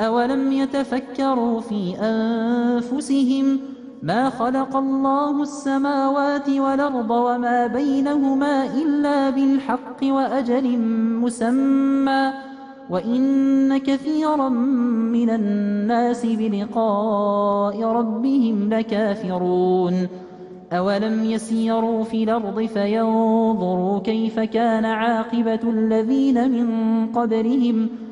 أولم يتفكروا في أنفسهم ما خلق الله السماوات والأرض وما بينهما إلا بالحق وأجل مسمى وإن كثيرا من الناس بلقاء ربهم لكافرون أولم يسيروا في الأرض فينظروا كيف كان عاقبة الذين من قبلهم ؟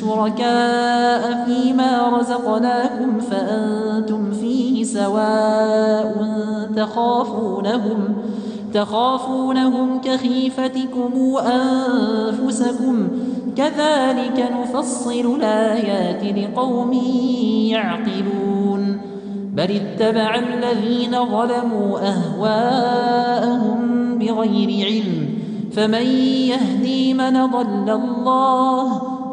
شركاء فيما رزقناكم فأنتم فيه سواء تخافونهم تخافونهم كخيفتكم أنفسكم. كذلك نفصل الآيات لقوم يعقلون. بل اتبع الذين ظلموا أهواءهم بغير علم. فمن يهدي من ضل الله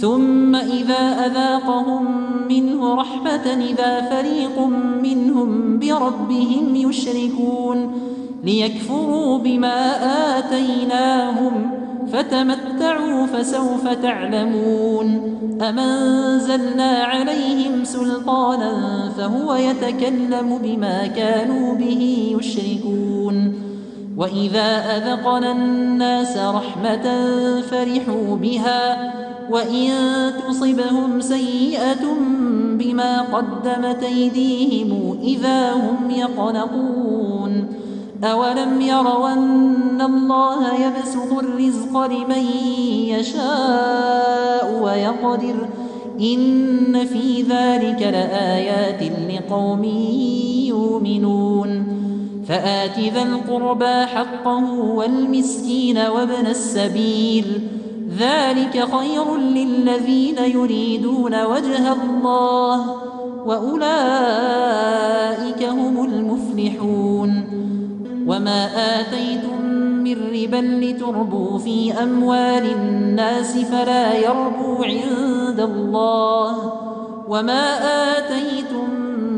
ثم إذا أذاقهم منه رحمة إذا فريق منهم بربهم يشركون ليكفروا بما آتيناهم فتمتعوا فسوف تعلمون. أمنزلنا عليهم سلطانا فهو يتكلم بما كانوا به يشركون. وإذا أذقنا الناس رحمة فرحوا بها وإن تصبهم سيئة بما قدمت أيديهم إذا هم يقنطون أولم يروا أن الله يبسط الرزق لمن يشاء ويقدر؟ إن في ذلك لآيات لقوم يؤمنون. فآت ذا القربى حقه والمسكين وابن السبيل. ذلك خير للذين يريدون وجه الله وأولئك هم المفلحون. وما آتيتم من ربا لتربوا في أموال الناس فلا يربو عند الله. وما آتيتم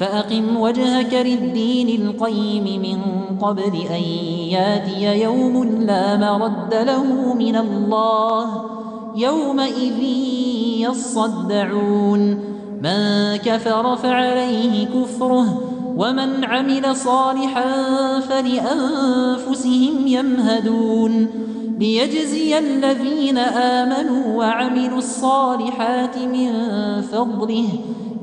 فأقم وجهك للدين القيم من قبل أن ياتي يوم لا مرد له من الله يومئذ يصدعون من كفر فعليه كفره ومن عمل صالحا فلأنفسهم يمهدون ليجزي الذين آمنوا وعملوا الصالحات من فضله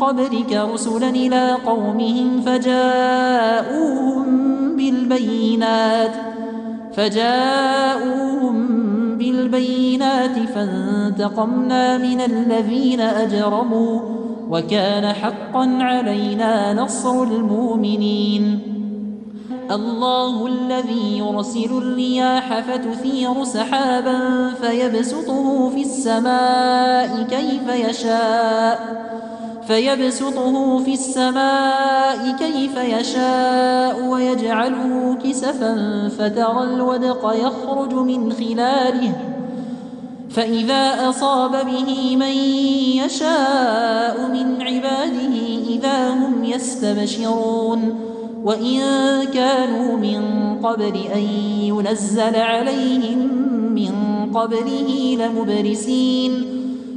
قبلك رسلا إلى قومهم فجاءوهم بالبينات فجاءوهم بالبينات فانتقمنا من الذين أجرموا وكان حقا علينا نصر المؤمنين. الله الذي يرسل الرياح فتثير سحابا فيبسطه في السماء كيف يشاء. فيبسطه في السماء كيف يشاء ويجعله كسفا فترى الودق يخرج من خلاله. فإذا أصاب به من يشاء من عباده إذا هم يستبشرون. وإن كانوا من قبل أن ينزل عليهم من قبله لمبرسين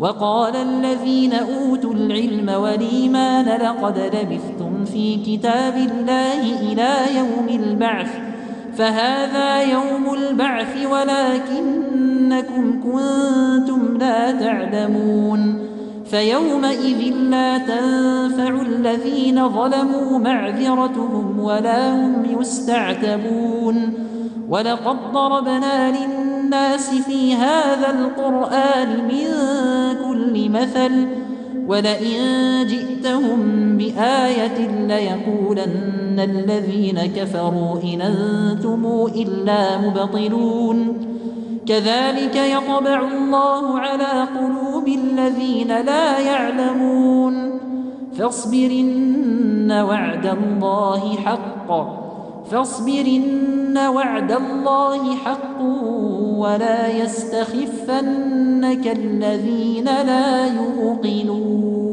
وقال الذين أوتوا العلم والإيمان لقد لبثتم في كتاب الله إلى يوم البعث فهذا يوم البعث ولكنكم كنتم لا تعلمون. فيومئذ لا تنفع الذين ظلموا معذرتهم ولا هم يستعتبون. ولقد ضربنا للناس في هذا القرآن من كل مثل ولئن جئتهم بآية ليقولن الذين كفروا إن أنتم إلا مبطلون. كذلك يطبع الله على قلوب الذين لا يعلمون. فاصبرن وعد الله حقا فاصبرن وعد الله حق ولا يستخفنك الذين لا يوقنون